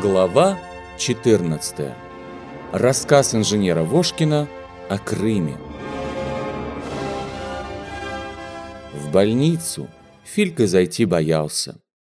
Глава 14. Рассказ инженера Вошкина о Крыме. В больницу Филька зайти боялся.